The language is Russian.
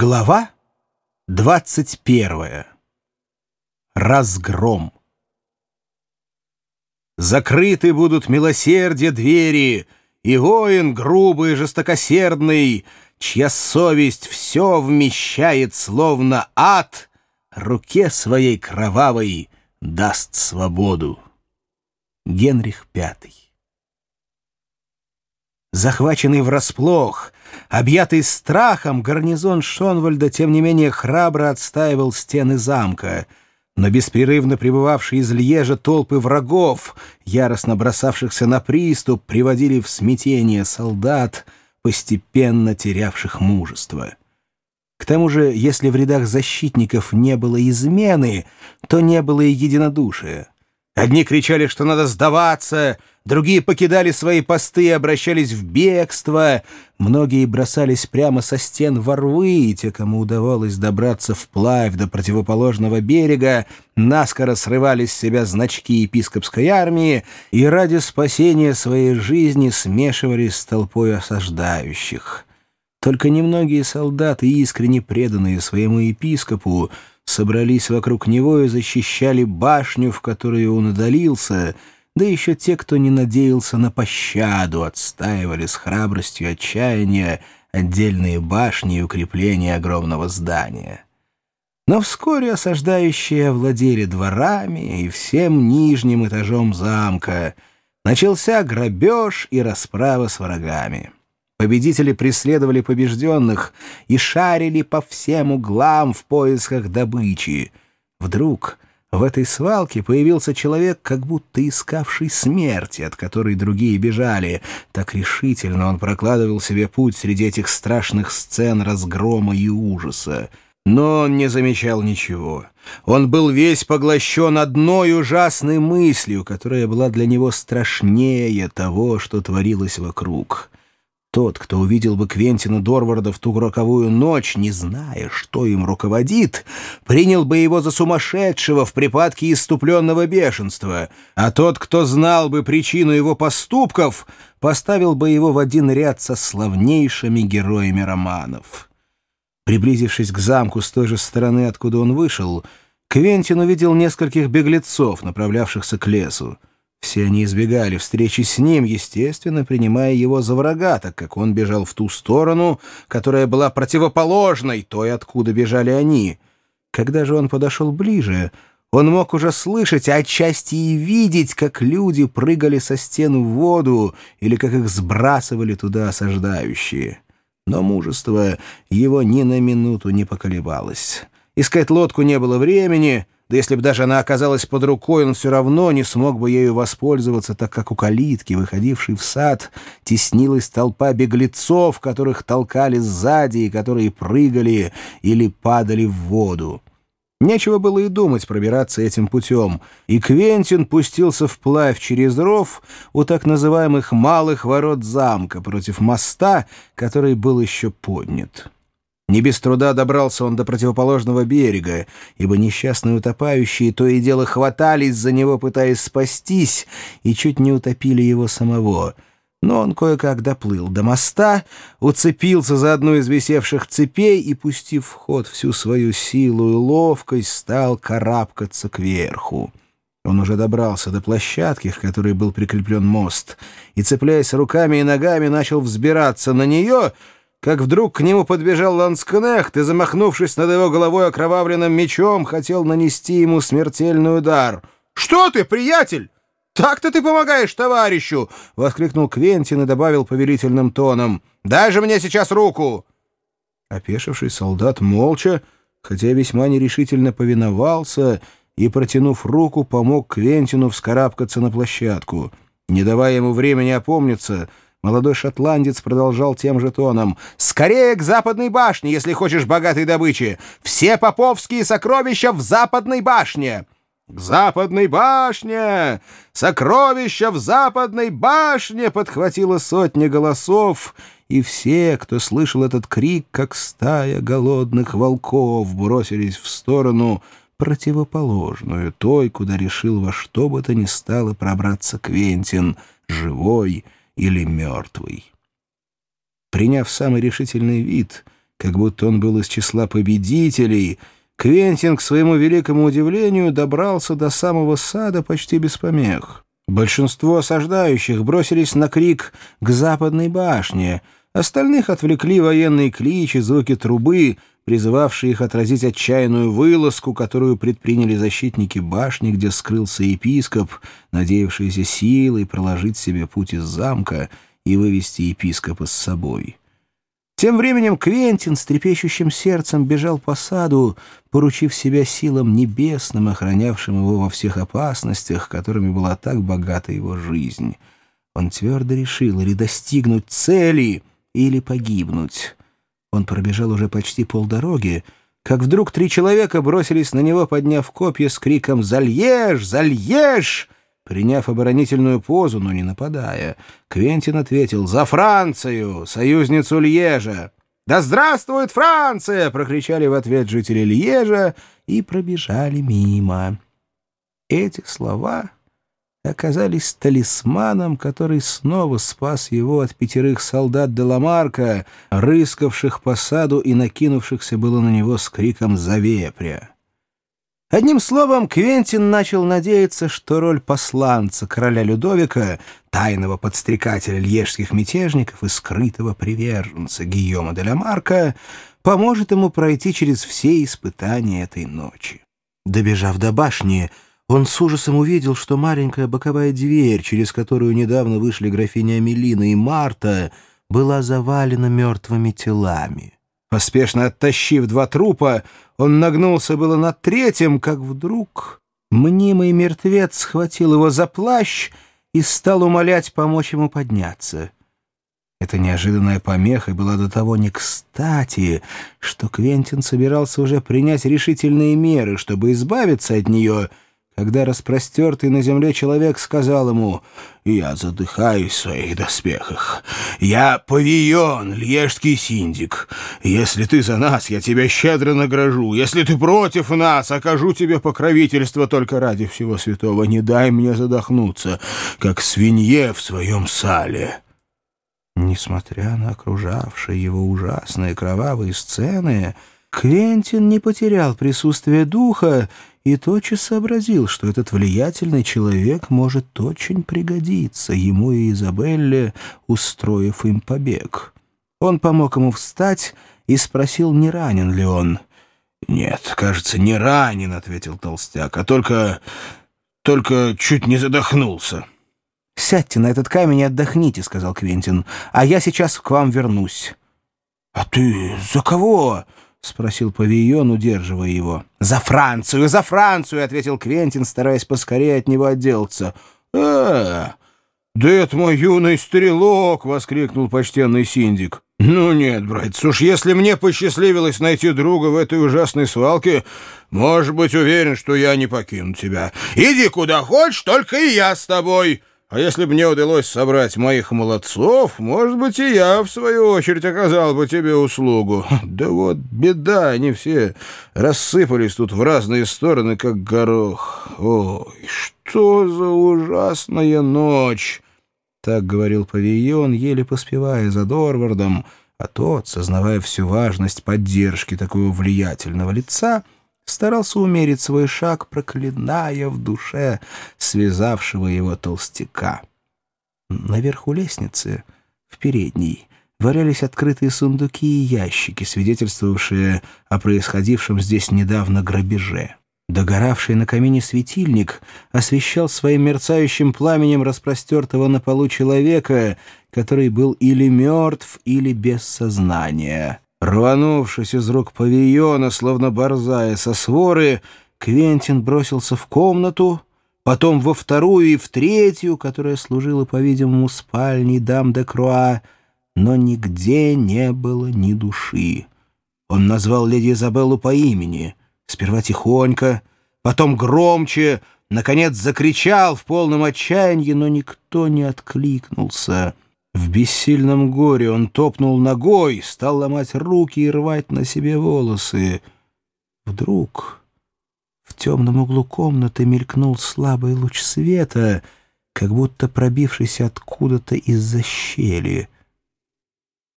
Глава 21. Разгром. Закрыты будут милосердие двери, И воин грубый, жестокосердный, Чья совесть все вмещает, словно ад, Руке своей кровавой даст свободу. Генрих Пятый. Захваченный врасплох, объятый страхом, гарнизон Шонвальда, тем не менее, храбро отстаивал стены замка. Но беспрерывно пребывавшие из Льежа толпы врагов, яростно бросавшихся на приступ, приводили в смятение солдат, постепенно терявших мужество. К тому же, если в рядах защитников не было измены, то не было и единодушия. Одни кричали, что надо сдаваться, другие покидали свои посты и обращались в бегство, многие бросались прямо со стен во рвы, и те, кому удавалось добраться вплавь до противоположного берега, наскоро срывали с себя значки епископской армии и ради спасения своей жизни смешивались с толпой осаждающих. Только немногие солдаты, искренне преданные своему епископу, собрались вокруг него и защищали башню, в которую он удалился, да еще те, кто не надеялся на пощаду, отстаивали с храбростью отчаяния отдельные башни и укрепления огромного здания. Но вскоре осаждающие овладели дворами и всем нижним этажом замка. Начался грабеж и расправа с врагами. Победители преследовали побежденных и шарили по всем углам в поисках добычи. Вдруг в этой свалке появился человек, как будто искавший смерти, от которой другие бежали. Так решительно он прокладывал себе путь среди этих страшных сцен разгрома и ужаса. Но он не замечал ничего. Он был весь поглощен одной ужасной мыслью, которая была для него страшнее того, что творилось вокруг. Тот, кто увидел бы Квентина Дорварда в ту роковую ночь, не зная, что им руководит, принял бы его за сумасшедшего в припадке иступленного бешенства, а тот, кто знал бы причину его поступков, поставил бы его в один ряд со славнейшими героями романов. Приблизившись к замку с той же стороны, откуда он вышел, Квентин увидел нескольких беглецов, направлявшихся к лесу. Все они избегали встречи с ним, естественно, принимая его за врага, так как он бежал в ту сторону, которая была противоположной той, откуда бежали они. Когда же он подошел ближе, он мог уже слышать, а отчасти и видеть, как люди прыгали со стен в воду или как их сбрасывали туда осаждающие. Но мужество его ни на минуту не поколебалось. Искать лодку не было времени — да если бы даже она оказалась под рукой, он все равно не смог бы ею воспользоваться, так как у калитки, выходившей в сад, теснилась толпа беглецов, которых толкали сзади и которые прыгали или падали в воду. Нечего было и думать пробираться этим путем, и Квентин пустился вплавь через ров у так называемых «малых ворот замка» против моста, который был еще поднят. Не без труда добрался он до противоположного берега, ибо несчастные утопающие то и дело хватались за него, пытаясь спастись, и чуть не утопили его самого. Но он кое-как доплыл до моста, уцепился за одну из висевших цепей и, пустив в ход всю свою силу и ловкость, стал карабкаться кверху. Он уже добрался до площадки, к которой был прикреплен мост, и, цепляясь руками и ногами, начал взбираться на нее — как вдруг к нему подбежал ланскнехт и, замахнувшись над его головой окровавленным мечом, хотел нанести ему смертельный удар. «Что ты, приятель? Так-то ты помогаешь товарищу!» — воскликнул Квентин и добавил повелительным тоном. «Дай же мне сейчас руку!» Опешивший солдат молча, хотя весьма нерешительно повиновался и, протянув руку, помог Квентину вскарабкаться на площадку. Не давая ему времени опомниться, — Молодой шотландец продолжал тем же тоном. «Скорее к западной башне, если хочешь богатой добычи! Все поповские сокровища в западной башне!» «К западной башне! Сокровища в западной башне!» подхватила сотня голосов, и все, кто слышал этот крик, как стая голодных волков, бросились в сторону противоположную той, куда решил во что бы то ни стало пробраться Квентин, живой или мертвый. Приняв самый решительный вид, как будто он был из числа победителей, Квентин, к своему великому удивлению, добрался до самого сада почти без помех. Большинство осаждающих бросились на крик к западной башне, остальных отвлекли военные кличи, звуки трубы, призывавшие их отразить отчаянную вылазку, которую предприняли защитники башни, где скрылся епископ, надеявшийся силой проложить себе путь из замка и вывести епископа с собой. Тем временем Квентин с трепещущим сердцем бежал по саду, поручив себя силам небесным, охранявшим его во всех опасностях, которыми была так богата его жизнь. Он твердо решил или достигнуть цели, или погибнуть. Он пробежал уже почти полдороги, как вдруг три человека бросились на него, подняв копья с криком «Зальешь! Зальешь!» Приняв оборонительную позу, но не нападая, Квентин ответил «За Францию, союзницу Льежа!» «Да здравствует Франция!» — прокричали в ответ жители Льежа и пробежали мимо. Эти слова оказались талисманом, который снова спас его от пятерых солдат Деламарка, рыскавших по саду и накинувшихся было на него с криком «Завепря!». Одним словом, Квентин начал надеяться, что роль посланца короля Людовика, тайного подстрекателя льежских мятежников и скрытого приверженца Гийома де ла Марка поможет ему пройти через все испытания этой ночи. Добежав до башни, он с ужасом увидел, что маленькая боковая дверь, через которую недавно вышли графиня Амелина и Марта, была завалена мертвыми телами. Поспешно оттащив два трупа, он нагнулся было над третьим, как вдруг мнимый мертвец схватил его за плащ и стал умолять помочь ему подняться. Эта неожиданная помеха была до того не кстати, что Квентин собирался уже принять решительные меры, чтобы избавиться от нее — когда распростертый на земле человек сказал ему «Я задыхаюсь в своих доспехах. Я павион, льежский синдик. Если ты за нас, я тебя щедро награжу. Если ты против нас, окажу тебе покровительство только ради всего святого. Не дай мне задохнуться, как свинье в своем сале». Несмотря на окружавшие его ужасные кровавые сцены, Квентин не потерял присутствие духа и тотчас сообразил, что этот влиятельный человек может очень пригодиться ему и Изабелле, устроив им побег. Он помог ему встать и спросил, не ранен ли он. «Нет, кажется, не ранен», — ответил толстяк, — «а только... только чуть не задохнулся». «Сядьте на этот камень и отдохните», — сказал Квентин, — «а я сейчас к вам вернусь». «А ты за кого?» — спросил Павион, удерживая его. «За Францию! За Францию!» — ответил Квентин, стараясь поскорее от него отделаться. «Э, да это мой юный стрелок!» — воскликнул почтенный синдик. «Ну нет, братец, уж если мне посчастливилось найти друга в этой ужасной свалке, может быть уверен, что я не покину тебя. Иди куда хочешь, только и я с тобой!» А если бы мне удалось собрать моих молодцов, может быть, и я, в свою очередь, оказал бы тебе услугу. Да вот беда, они все рассыпались тут в разные стороны, как горох. Ой, что за ужасная ночь!» Так говорил Павион, еле поспевая за Дорвардом, а тот, сознавая всю важность поддержки такого влиятельного лица, — старался умерить свой шаг, проклиная в душе связавшего его толстяка. Наверху лестницы, в передней, валялись открытые сундуки и ящики, свидетельствовавшие о происходившем здесь недавно грабеже. Догоравший на камине светильник освещал своим мерцающим пламенем распростертого на полу человека, который был или мертв, или без сознания. Рванувшись из рук павильона, словно борзая со своры, Квентин бросился в комнату, потом во вторую и в третью, которая служила, по-видимому, спальней дам де Круа, но нигде не было ни души. Он назвал леди Изабеллу по имени, сперва тихонько, потом громче, наконец закричал в полном отчаянии, но никто не откликнулся — в бессильном горе он топнул ногой, стал ломать руки и рвать на себе волосы. Вдруг в темном углу комнаты мелькнул слабый луч света, как будто пробившийся откуда-то из-за щели —